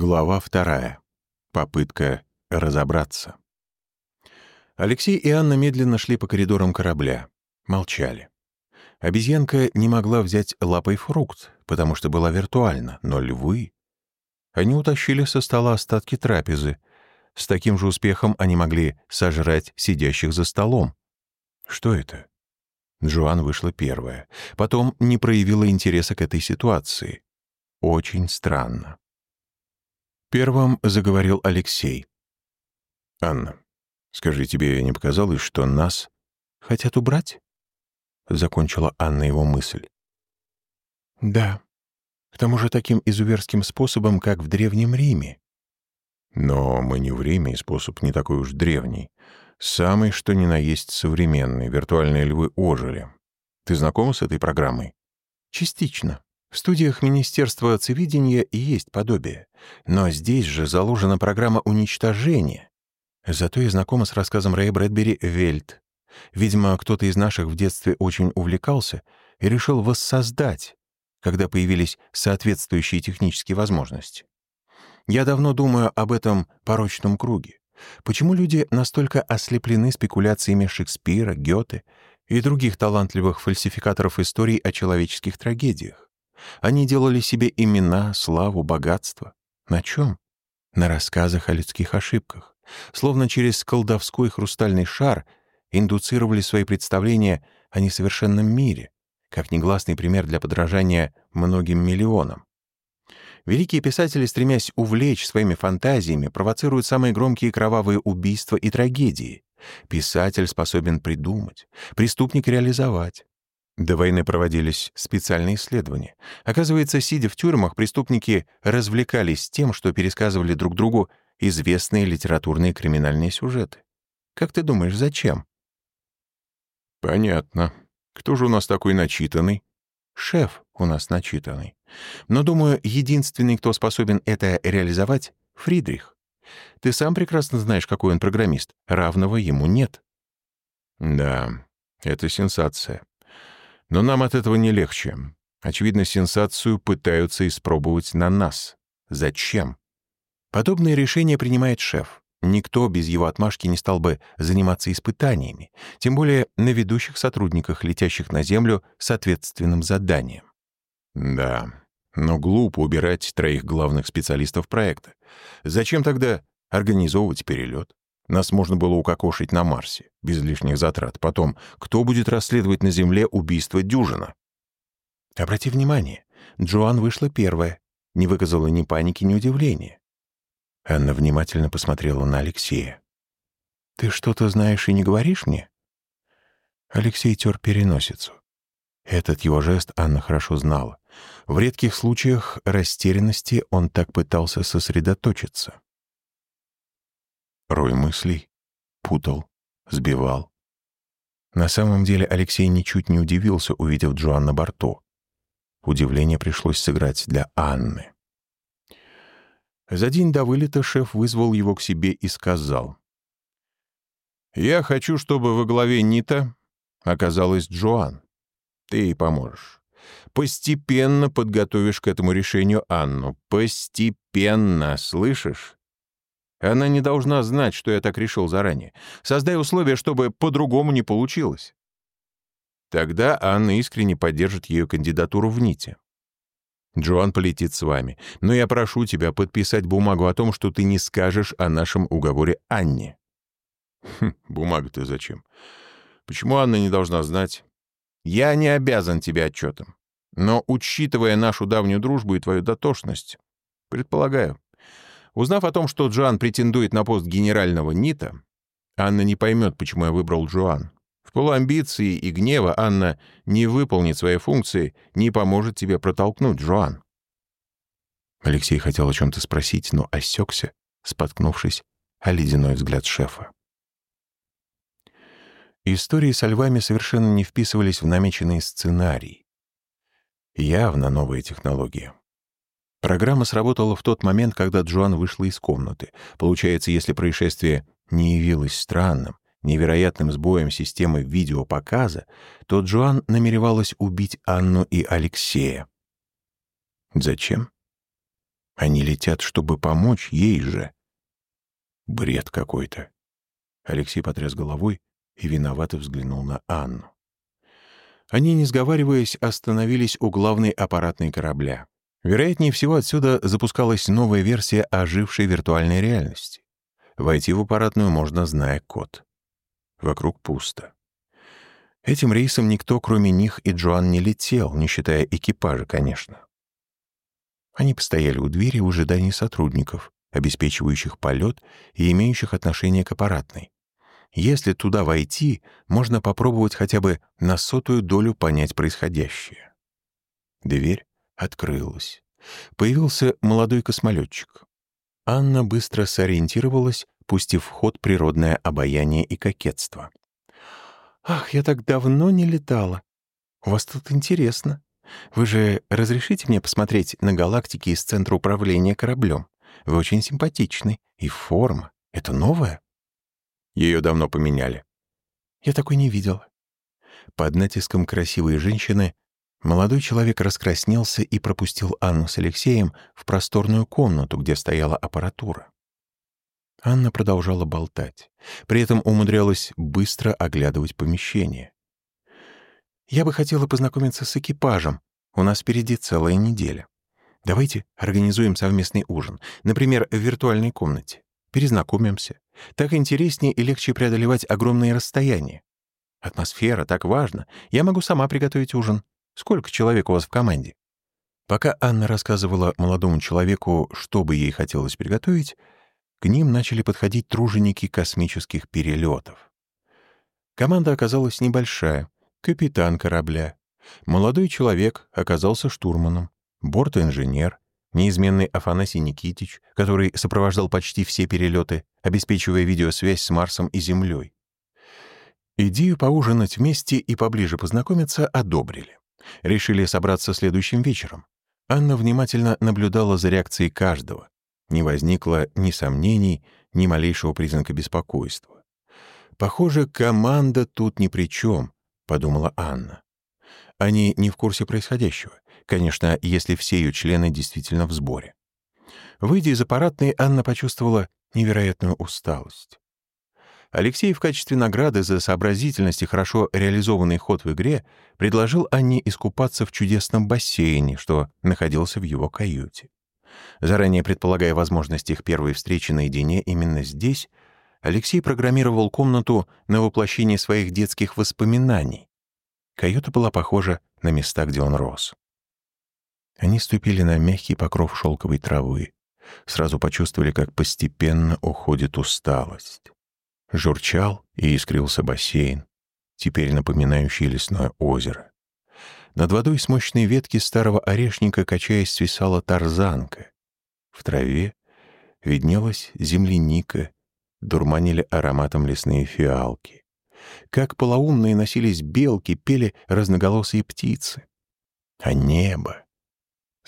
Глава вторая. Попытка разобраться. Алексей и Анна медленно шли по коридорам корабля. Молчали. Обезьянка не могла взять лапой фрукт, потому что была виртуальна, но львы... Они утащили со стола остатки трапезы. С таким же успехом они могли сожрать сидящих за столом. Что это? Джоан вышла первая. Потом не проявила интереса к этой ситуации. Очень странно. Первым заговорил Алексей. «Анна, скажи, тебе не показалось, что нас хотят убрать?» Закончила Анна его мысль. «Да, к тому же таким изуверским способом, как в Древнем Риме». «Но мы не в Риме, и способ не такой уж древний. Самый, что ни на есть современный. Виртуальные львы ожили. Ты знакома с этой программой?» «Частично. В студиях Министерства цивидения и есть подобие. Но здесь же заложена программа уничтожения. Зато я знакома с рассказом Рэя Брэдбери «Вельт». Видимо, кто-то из наших в детстве очень увлекался и решил воссоздать, когда появились соответствующие технические возможности. Я давно думаю об этом порочном круге. Почему люди настолько ослеплены спекуляциями Шекспира, Гёте и других талантливых фальсификаторов историй о человеческих трагедиях? Они делали себе имена, славу, богатство. На чем? На рассказах о людских ошибках. Словно через колдовской хрустальный шар индуцировали свои представления о несовершенном мире, как негласный пример для подражания многим миллионам. Великие писатели, стремясь увлечь своими фантазиями, провоцируют самые громкие кровавые убийства и трагедии. Писатель способен придумать, преступник реализовать. До войны проводились специальные исследования. Оказывается, сидя в тюрьмах, преступники развлекались тем, что пересказывали друг другу известные литературные криминальные сюжеты. Как ты думаешь, зачем? Понятно. Кто же у нас такой начитанный? Шеф у нас начитанный. Но, думаю, единственный, кто способен это реализовать — Фридрих. Ты сам прекрасно знаешь, какой он программист. Равного ему нет. Да, это сенсация. Но нам от этого не легче. Очевидно, сенсацию пытаются испробовать на нас. Зачем? Подобное решение принимает шеф. Никто без его отмашки не стал бы заниматься испытаниями, тем более на ведущих сотрудниках, летящих на Землю с ответственным заданием. Да, но глупо убирать троих главных специалистов проекта. Зачем тогда организовывать перелет? Нас можно было укокошить на Марсе, без лишних затрат. Потом, кто будет расследовать на Земле убийство Дюжина? Обрати внимание, Джоан вышла первая, не выказала ни паники, ни удивления. Анна внимательно посмотрела на Алексея. «Ты что-то знаешь и не говоришь мне?» Алексей тер переносицу. Этот его жест Анна хорошо знала. В редких случаях растерянности он так пытался сосредоточиться. Рой мыслей путал, сбивал. На самом деле Алексей ничуть не удивился, увидев Джоан на борту. Удивление пришлось сыграть для Анны. За день до вылета шеф вызвал его к себе и сказал. «Я хочу, чтобы во главе НИТа оказалась Джоан. Ты ей поможешь. Постепенно подготовишь к этому решению Анну. Постепенно, слышишь? Она не должна знать, что я так решил заранее. Создай условия, чтобы по-другому не получилось. Тогда Анна искренне поддержит ее кандидатуру в НИТе. Джоан полетит с вами, но я прошу тебя подписать бумагу о том, что ты не скажешь о нашем уговоре Анне. Хм, бумага-то зачем? Почему Анна не должна знать? Я не обязан тебе отчетом. Но, учитывая нашу давнюю дружбу и твою дотошность, предполагаю, Узнав о том, что Джоан претендует на пост генерального НИТа, Анна не поймет, почему я выбрал Джоан. В полуамбиции и гнева Анна не выполнит свои функции, не поможет тебе протолкнуть Джоан. Алексей хотел о чем-то спросить, но осекся, споткнувшись о ледяной взгляд шефа. Истории со львами совершенно не вписывались в намеченный сценарий. Явно новая технология. Программа сработала в тот момент, когда Джоан вышла из комнаты. Получается, если происшествие не явилось странным, невероятным сбоем системы видеопоказа, то Джоан намеревалась убить Анну и Алексея. Зачем? Они летят, чтобы помочь ей же. Бред какой-то. Алексей потряс головой и виновато взглянул на Анну. Они, не сговариваясь, остановились у главной аппаратной корабля. Вероятнее всего, отсюда запускалась новая версия ожившей виртуальной реальности. Войти в аппаратную можно, зная код. Вокруг пусто. Этим рейсом никто, кроме них и Джоан, не летел, не считая экипажа, конечно. Они постояли у двери в ожидании сотрудников, обеспечивающих полет и имеющих отношение к аппаратной. Если туда войти, можно попробовать хотя бы на сотую долю понять происходящее. Дверь открылась. Появился молодой космолетчик. Анна быстро сориентировалась, пустив в ход природное обаяние и кокетство. «Ах, я так давно не летала. У вас тут интересно. Вы же разрешите мне посмотреть на галактики из центра управления кораблем? Вы очень симпатичны. И форма. Это новая?» Ее давно поменяли. Я такой не видела. Под натиском красивой женщины молодой человек раскраснелся и пропустил Анну с Алексеем в просторную комнату, где стояла аппаратура. Анна продолжала болтать, при этом умудрялась быстро оглядывать помещение. «Я бы хотела познакомиться с экипажем. У нас впереди целая неделя. Давайте организуем совместный ужин, например, в виртуальной комнате. Перезнакомимся. Так интереснее и легче преодолевать огромные расстояния. Атмосфера так важна. Я могу сама приготовить ужин. Сколько человек у вас в команде? Пока Анна рассказывала молодому человеку, что бы ей хотелось приготовить, к ним начали подходить труженики космических перелетов. Команда оказалась небольшая. Капитан корабля. Молодой человек оказался штурманом. Борт-инженер неизменный Афанасий Никитич, который сопровождал почти все перелеты, обеспечивая видеосвязь с Марсом и Землей. Идею поужинать вместе и поближе познакомиться одобрили. Решили собраться следующим вечером. Анна внимательно наблюдала за реакцией каждого. Не возникло ни сомнений, ни малейшего признака беспокойства. «Похоже, команда тут ни при чем», — подумала Анна. Они не в курсе происходящего. Конечно, если все ее члены действительно в сборе. Выйдя из аппаратной, Анна почувствовала невероятную усталость. Алексей в качестве награды за сообразительность и хорошо реализованный ход в игре предложил Анне искупаться в чудесном бассейне, что находился в его каюте. Заранее предполагая возможность их первой встречи наедине именно здесь, Алексей программировал комнату на воплощение своих детских воспоминаний. Каюта была похожа на места, где он рос. Они ступили на мягкий покров шелковой травы. Сразу почувствовали, как постепенно уходит усталость. Журчал и искрился бассейн, теперь напоминающий лесное озеро. Над водой с мощной ветки старого орешника, качаясь, свисала тарзанка. В траве виднелась земляника, дурманили ароматом лесные фиалки. Как полоумные носились белки, пели разноголосые птицы. А небо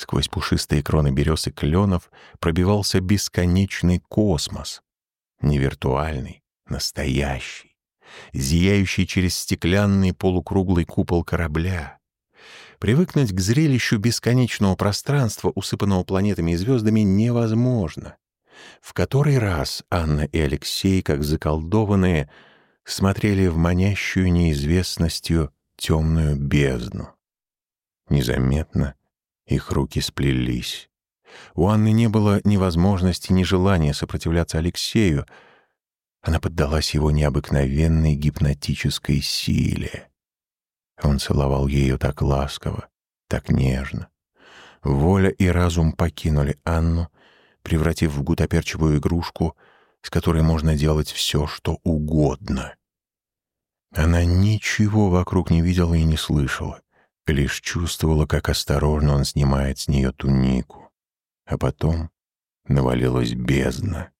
Сквозь пушистые кроны берез и кленов пробивался бесконечный космос. Не виртуальный, настоящий, зияющий через стеклянный полукруглый купол корабля. Привыкнуть к зрелищу бесконечного пространства, усыпанного планетами и звездами, невозможно. В который раз Анна и Алексей, как заколдованные, смотрели в манящую неизвестностью темную бездну. Незаметно, их руки сплелись. У Анны не было ни возможности, ни желания сопротивляться Алексею. Она поддалась его необыкновенной гипнотической силе. Он целовал ее так ласково, так нежно. Воля и разум покинули Анну, превратив в гутоперчивую игрушку, с которой можно делать все, что угодно. Она ничего вокруг не видела и не слышала лишь чувствовала, как осторожно он снимает с нее тунику. А потом навалилась бездна.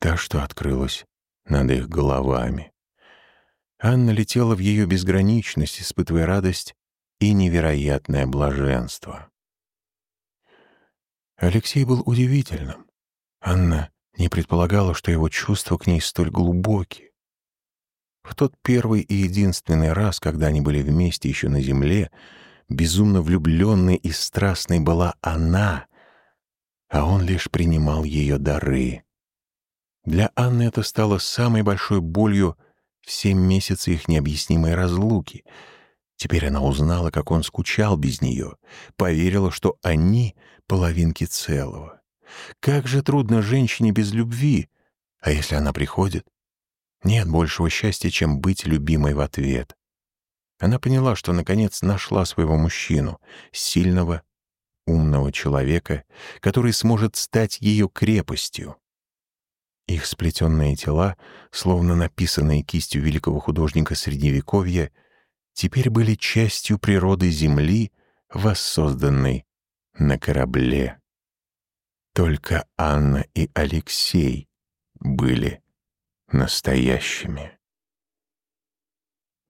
Та, что открылась над их головами. Анна летела в ее безграничность, испытывая радость и невероятное блаженство. Алексей был удивительным. Анна не предполагала, что его чувства к ней столь глубокие. В тот первый и единственный раз, когда они были вместе еще на земле, безумно влюбленной и страстной была она, а он лишь принимал ее дары. Для Анны это стало самой большой болью в семь месяцев их необъяснимой разлуки. Теперь она узнала, как он скучал без нее, поверила, что они — половинки целого. Как же трудно женщине без любви, а если она приходит? Нет большего счастья, чем быть любимой в ответ. Она поняла, что наконец нашла своего мужчину, сильного, умного человека, который сможет стать ее крепостью. Их сплетенные тела, словно написанные кистью великого художника Средневековья, теперь были частью природы Земли, воссозданной на корабле. Только Анна и Алексей были настоящими.